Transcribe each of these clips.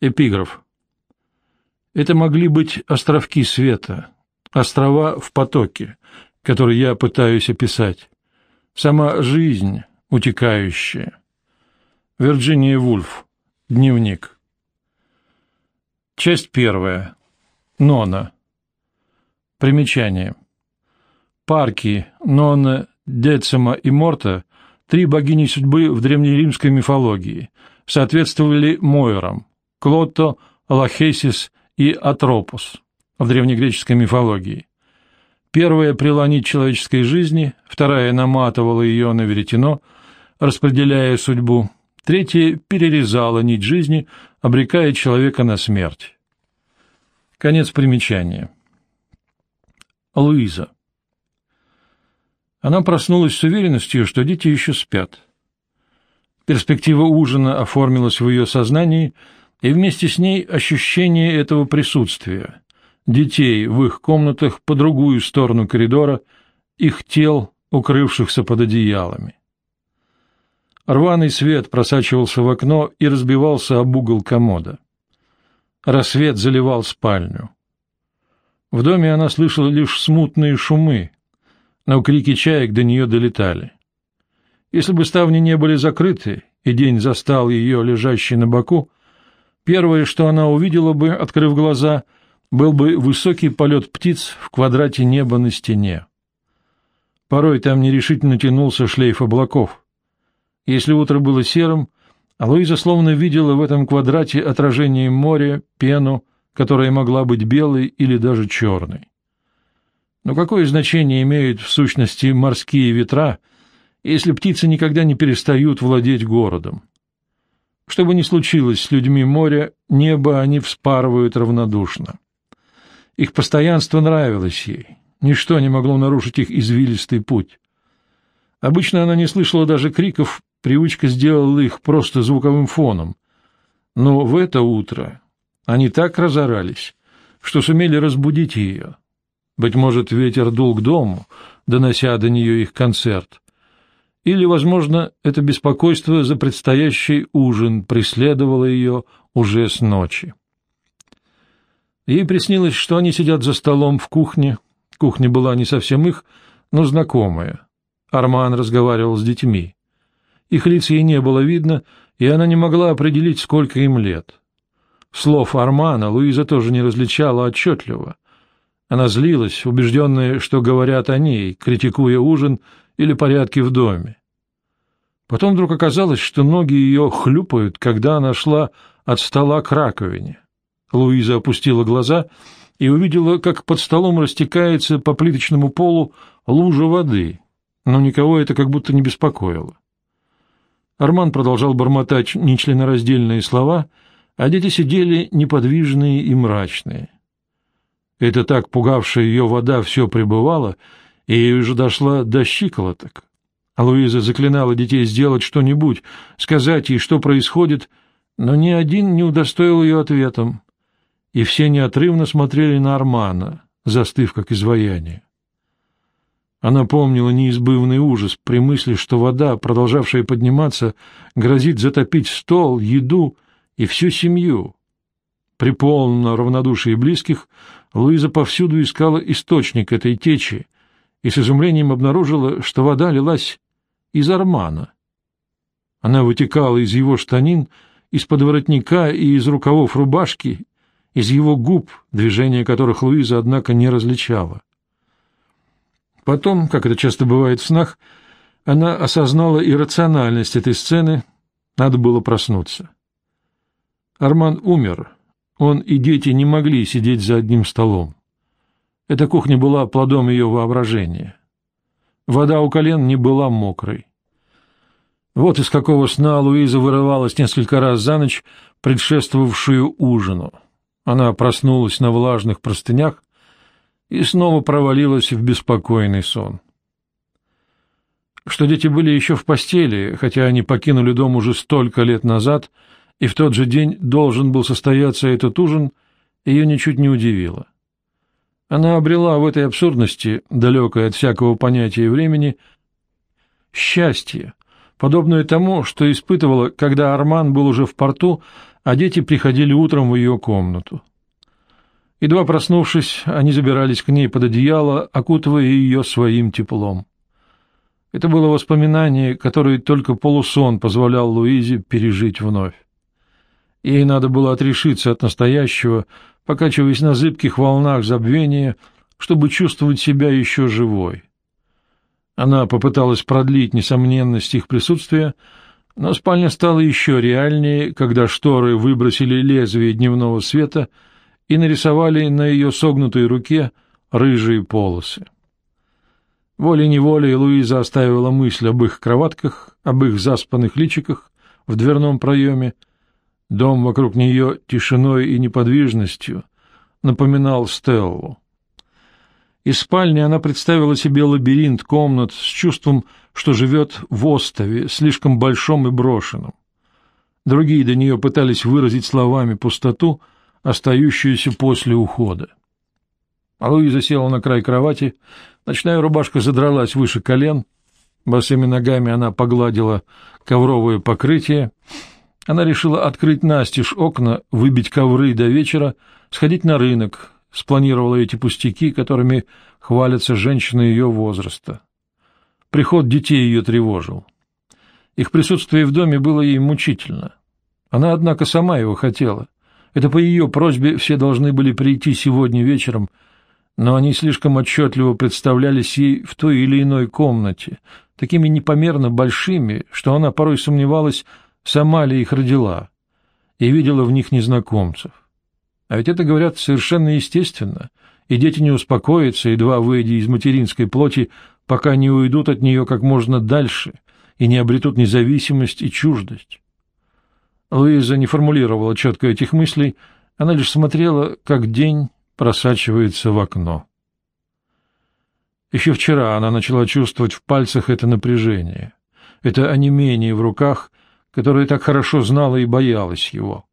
Эпиграф. Это могли быть островки света, острова в потоке, который я пытаюсь описать, сама жизнь утекающая. Вирджиния Вульф. Дневник. Часть первая. Нона. Примечание. Парки Нона, Децима и Морта – три богини судьбы в древнеримской мифологии, соответствовали Мойрам, Клотто, Лахесис и Атропос в древнегреческой мифологии. Первая прила нить человеческой жизни, вторая наматывала ее на веретено, распределяя судьбу, третья перерезала нить жизни, обрекая человека на смерть. Конец примечания. Луиза. Она проснулась с уверенностью, что дети еще спят. Перспектива ужина оформилась в ее сознании, и вместе с ней ощущение этого присутствия, детей в их комнатах по другую сторону коридора, их тел, укрывшихся под одеялами. Рваный свет просачивался в окно и разбивался об угол комода. Рассвет заливал спальню. В доме она слышала лишь смутные шумы, но крики чаек до нее долетали. Если бы ставни не были закрыты, и день застал ее, лежащей на боку, первое, что она увидела бы, открыв глаза, был бы высокий полет птиц в квадрате неба на стене. Порой там нерешительно тянулся шлейф облаков. Если утро было серым, Луиза словно видела в этом квадрате отражение моря, пену, которая могла быть белой или даже черной. Но какое значение имеют в сущности морские ветра, если птицы никогда не перестают владеть городом? Что бы ни случилось с людьми моря, небо они вспарывают равнодушно. Их постоянство нравилось ей, ничто не могло нарушить их извилистый путь. Обычно она не слышала даже криков, привычка сделала их просто звуковым фоном. Но в это утро они так разорались, что сумели разбудить ее. Быть может, ветер дул к дому, донося до нее их концерт. Или, возможно, это беспокойство за предстоящий ужин преследовало ее уже с ночи. Ей приснилось, что они сидят за столом в кухне. Кухня была не совсем их, но знакомая. Арман разговаривал с детьми. Их лиц ей не было видно, и она не могла определить, сколько им лет. Слов Армана Луиза тоже не различала отчетливо — она злилась, убежденная, что говорят о ней, критикуя ужин или порядки в доме. Потом вдруг оказалось, что ноги ее хлюпают, когда она шла от стола к раковине. Луиза опустила глаза и увидела, как под столом растекается по плиточному полу лужа воды, но никого это как будто не беспокоило. Арман продолжал бормотать нечленораздельные слова, а дети сидели неподвижные и мрачные. Это так пугавшая ее вода все пребывала, и уже дошла до щиколоток. А Луиза заклинала детей сделать что-нибудь, сказать ей, что происходит, но ни один не удостоил ее ответом, и все неотрывно смотрели на Армана, застыв как изваяние. Она помнила неизбывный ужас при мысли, что вода, продолжавшая подниматься, грозит затопить стол, еду и всю семью. При полном равнодушии близких Луиза повсюду искала источник этой течи и с изумлением обнаружила, что вода лилась из армана. Она вытекала из его штанин, из-под воротника и из рукавов рубашки, из его губ, движения которых Луиза, однако, не различала. Потом, как это часто бывает в снах, она осознала иррациональность этой сцены, надо было проснуться. Арман умер, он и дети не могли сидеть за одним столом. Эта кухня была плодом ее воображения. Вода у колен не была мокрой. Вот из какого сна Луиза вырывалась несколько раз за ночь, предшествовавшую ужину. Она проснулась на влажных простынях и снова провалилась в беспокойный сон. Что дети были еще в постели, хотя они покинули дом уже столько лет назад — и в тот же день должен был состояться этот ужин, ее ничуть не удивило. Она обрела в этой абсурдности, далекой от всякого понятия времени, счастье, подобное тому, что испытывала, когда Арман был уже в порту, а дети приходили утром в ее комнату. Едва проснувшись, они забирались к ней под одеяло, окутывая ее своим теплом. Это было воспоминание, которое только полусон позволял Луизе пережить вновь. Ей надо было отрешиться от настоящего, покачиваясь на зыбких волнах забвения, чтобы чувствовать себя еще живой. Она попыталась продлить несомненность их присутствия, но спальня стала еще реальнее, когда шторы выбросили лезвие дневного света и нарисовали на ее согнутой руке рыжие полосы. Волей-неволей Луиза оставила мысль об их кроватках, об их заспанных личиках в дверном проеме. Дом вокруг нее тишиной и неподвижностью напоминал Стеллу. Из спальни она представила себе лабиринт комнат с чувством, что живет в острове, слишком большом и брошенном. Другие до нее пытались выразить словами пустоту, остающуюся после ухода. А Луиза села на край кровати, ночная рубашка задралась выше колен, босыми ногами она погладила ковровое покрытие, она решила открыть настежь окна, выбить ковры до вечера, сходить на рынок, спланировала эти пустяки, которыми хвалятся женщины ее возраста. Приход детей ее тревожил. Их присутствие в доме было ей мучительно. Она, однако, сама его хотела. Это по ее просьбе все должны были прийти сегодня вечером — но они слишком отчетливо представлялись ей в той или иной комнате, такими непомерно большими, что она порой сомневалась, сама ли их родила, и видела в них незнакомцев. А ведь это, говорят, совершенно естественно, и дети не успокоятся, едва выйдя из материнской плоти, пока не уйдут от нее как можно дальше и не обретут независимость и чуждость. Луиза не формулировала четко этих мыслей, она лишь смотрела, как день просачивается в окно. Еще вчера она начала чувствовать в пальцах это напряжение, это онемение в руках, которое так хорошо знала и боялась его.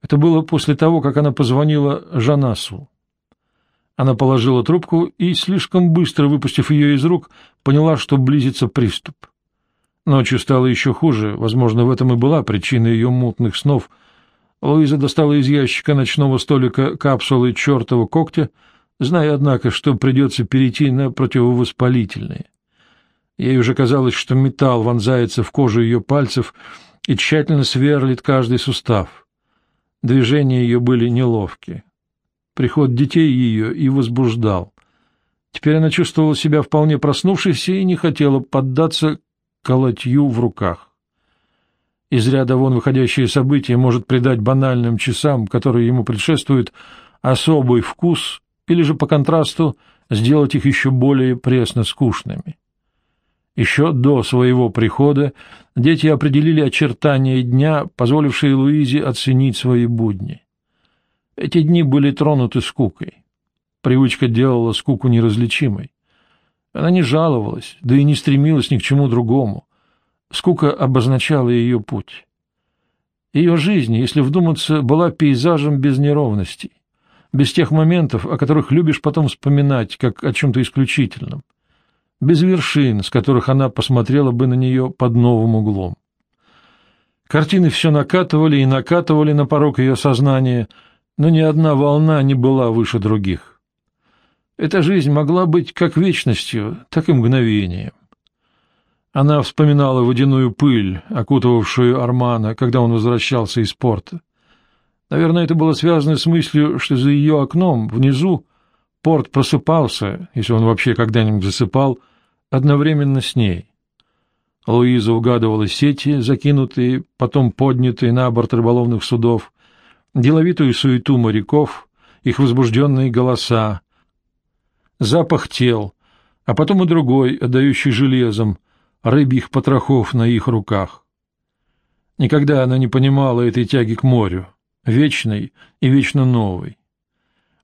Это было после того, как она позвонила Жанасу. Она положила трубку и, слишком быстро выпустив ее из рук, поняла, что близится приступ. Ночью стало еще хуже, возможно, в этом и была причина ее мутных снов — Луиза достала из ящика ночного столика капсулы чертова когтя, зная, однако, что придется перейти на противовоспалительные. Ей уже казалось, что металл вонзается в кожу ее пальцев и тщательно сверлит каждый сустав. Движения ее были неловкие. Приход детей ее и возбуждал. Теперь она чувствовала себя вполне проснувшейся и не хотела поддаться колотью в руках. Из ряда вон выходящее событие может придать банальным часам, которые ему предшествуют, особый вкус или же, по контрасту, сделать их еще более пресно-скучными. Еще до своего прихода дети определили очертания дня, позволившие Луизе оценить свои будни. Эти дни были тронуты скукой. Привычка делала скуку неразличимой. Она не жаловалась, да и не стремилась ни к чему другому. Скука обозначала ее путь. Ее жизнь, если вдуматься, была пейзажем без неровностей, без тех моментов, о которых любишь потом вспоминать, как о чем-то исключительном, без вершин, с которых она посмотрела бы на нее под новым углом. Картины все накатывали и накатывали на порог ее сознания, но ни одна волна не была выше других. Эта жизнь могла быть как вечностью, так и мгновением. Она вспоминала водяную пыль, окутывавшую Армана, когда он возвращался из порта. Наверное, это было связано с мыслью, что за ее окном, внизу, порт просыпался, если он вообще когда-нибудь засыпал, одновременно с ней. Луиза угадывала сети, закинутые, потом поднятые на борт рыболовных судов, деловитую суету моряков, их возбужденные голоса, запах тел, а потом и другой, отдающий железом, рыбьих потрохов на их руках. Никогда она не понимала этой тяги к морю, вечной и вечно новой.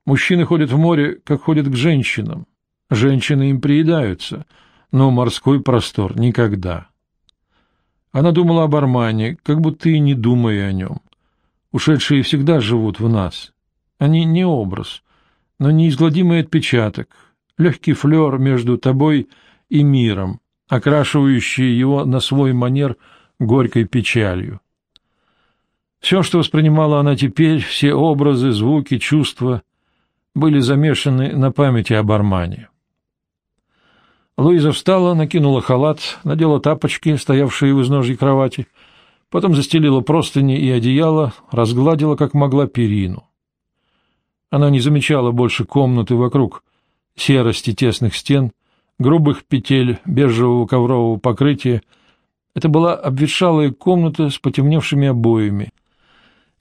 Мужчины ходят в море, как ходят к женщинам. Женщины им приедаются, но морской простор никогда. Она думала об Армане, как будто и не думая о нем. Ушедшие всегда живут в нас. Они не образ, но неизгладимый отпечаток, легкий флер между тобой и миром, окрашивающие его на свой манер горькой печалью. Все, что воспринимала она теперь, все образы, звуки, чувства, были замешаны на памяти об Армане. Луиза встала, накинула халат, надела тапочки, стоявшие в изножье кровати, потом застелила простыни и одеяло, разгладила, как могла, перину. Она не замечала больше комнаты вокруг, серости тесных стен, грубых петель, бежевого коврового покрытия. Это была обветшалая комната с потемневшими обоями,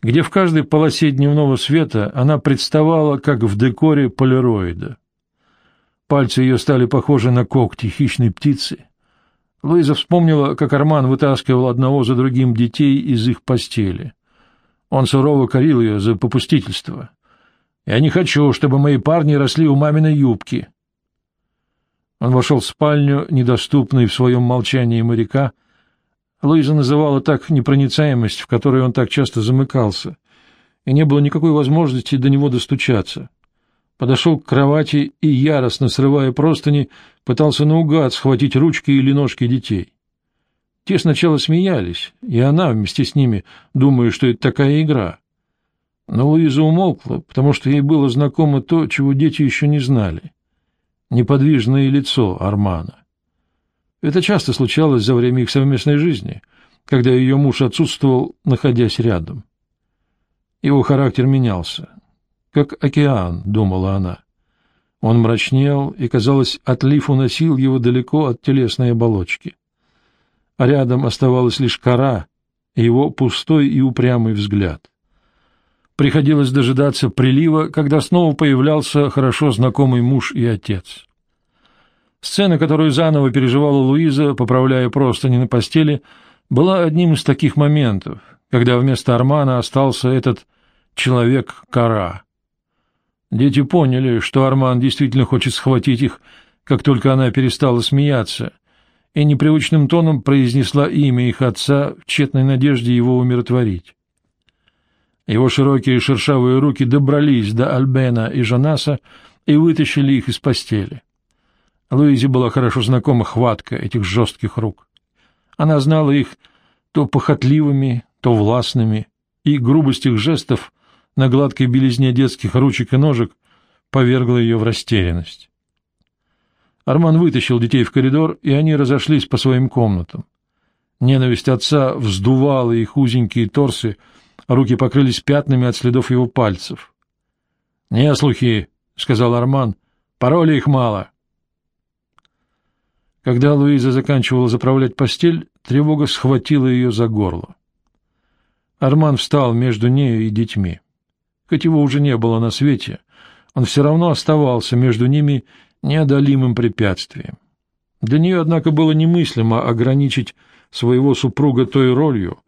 где в каждой полосе дневного света она представала, как в декоре полироида. Пальцы ее стали похожи на когти хищной птицы. Луиза вспомнила, как Арман вытаскивал одного за другим детей из их постели. Он сурово корил ее за попустительство. «Я не хочу, чтобы мои парни росли у маминой юбки». Он вошел в спальню, недоступный в своем молчании моряка, Луиза называла так непроницаемость, в которой он так часто замыкался, и не было никакой возможности до него достучаться. Подошел к кровати и, яростно срывая простыни, пытался наугад схватить ручки или ножки детей. Те сначала смеялись, и она вместе с ними, думая, что это такая игра. Но Луиза умолкла, потому что ей было знакомо то, чего дети еще не знали. Неподвижное лицо Армана. Это часто случалось за время их совместной жизни, когда ее муж отсутствовал, находясь рядом. Его характер менялся. «Как океан», — думала она. Он мрачнел, и, казалось, отлив уносил его далеко от телесной оболочки. А рядом оставалась лишь кора его пустой и упрямый взгляд. Приходилось дожидаться прилива, когда снова появлялся хорошо знакомый муж и отец. Сцена, которую заново переживала Луиза, поправляя простыни на постели, была одним из таких моментов, когда вместо Армана остался этот человек-кора. Дети поняли, что Арман действительно хочет схватить их, как только она перестала смеяться, и непривычным тоном произнесла имя их отца в тщетной надежде его умиротворить. Его широкие шершавые руки добрались до Альбена и Жанаса и вытащили их из постели. Луизе была хорошо знакома хватка этих жестких рук. Она знала их то похотливыми, то властными, и грубость их жестов на гладкой белизне детских ручек и ножек повергла ее в растерянность. Арман вытащил детей в коридор, и они разошлись по своим комнатам. Ненависть отца вздувала их узенькие торсы, а руки покрылись пятнами от следов его пальцев. — Не слухи, — сказал Арман, — пароли их мало. Когда Луиза заканчивала заправлять постель, тревога схватила ее за горло. Арман встал между нею и детьми. Хоть его уже не было на свете, он все равно оставался между ними неодолимым препятствием. Для нее, однако, было немыслимо ограничить своего супруга той ролью,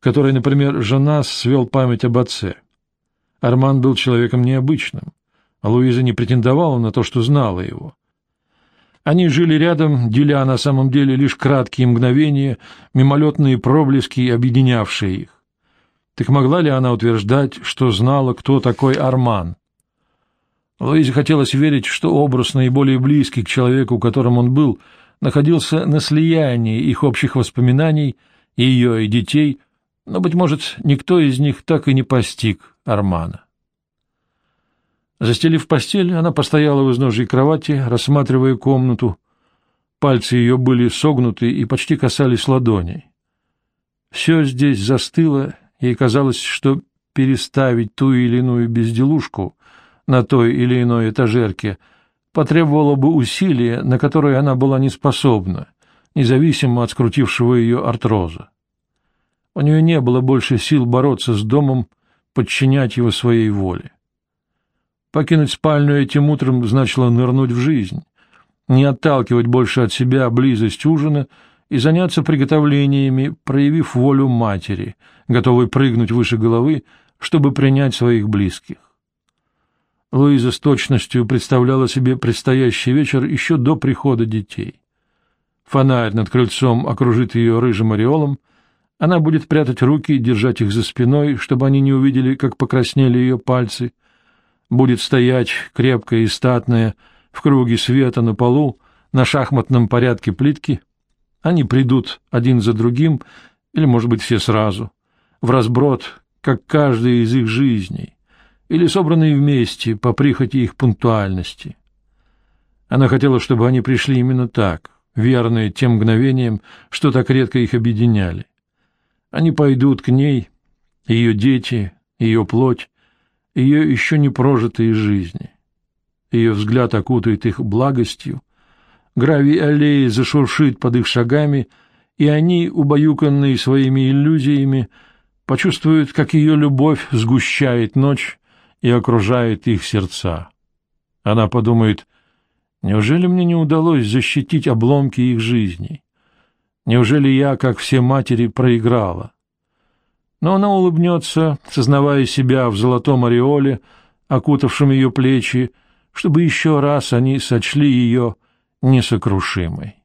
которой, например, жена свел память об отце. Арман был человеком необычным, а Луиза не претендовала на то, что знала его. Они жили рядом, деля на самом деле лишь краткие мгновения, мимолетные проблески, объединявшие их. Так могла ли она утверждать, что знала, кто такой Арман? Луизе хотелось верить, что образ наиболее близкий к человеку, которым он был, находился на слиянии их общих воспоминаний, и ее, и детей, но, быть может, никто из них так и не постиг Армана. Застелив постель, она постояла в изножьей кровати, рассматривая комнату. Пальцы ее были согнуты и почти касались ладоней. Все здесь застыло, и казалось, что переставить ту или иную безделушку на той или иной этажерке потребовало бы усилия, на которое она была не способна, независимо от скрутившего ее артроза. У нее не было больше сил бороться с домом, подчинять его своей воле. Покинуть спальню этим утром значило нырнуть в жизнь, не отталкивать больше от себя близость ужина и заняться приготовлениями, проявив волю матери, готовой прыгнуть выше головы, чтобы принять своих близких. Луиза с точностью представляла себе предстоящий вечер еще до прихода детей. Фонарь над крыльцом окружит ее рыжим ореолом, она будет прятать руки и держать их за спиной, чтобы они не увидели, как покраснели ее пальцы — будет стоять крепкая и статная в круге света на полу на шахматном порядке плитки, они придут один за другим, или, может быть, все сразу, в разброд, как каждая из их жизней, или собранные вместе по прихоти их пунктуальности. Она хотела, чтобы они пришли именно так, верные тем мгновениям, что так редко их объединяли. Они пойдут к ней, ее дети, ее плоть, ее еще не прожитые жизни. Ее взгляд окутает их благостью, гравий аллеи зашуршит под их шагами, и они, убаюканные своими иллюзиями, почувствуют, как ее любовь сгущает ночь и окружает их сердца. Она подумает, неужели мне не удалось защитить обломки их жизней? Неужели я, как все матери, проиграла? Но она улыбнется, сознавая себя в золотом ореоле, окутавшем ее плечи, чтобы еще раз они сочли ее несокрушимой.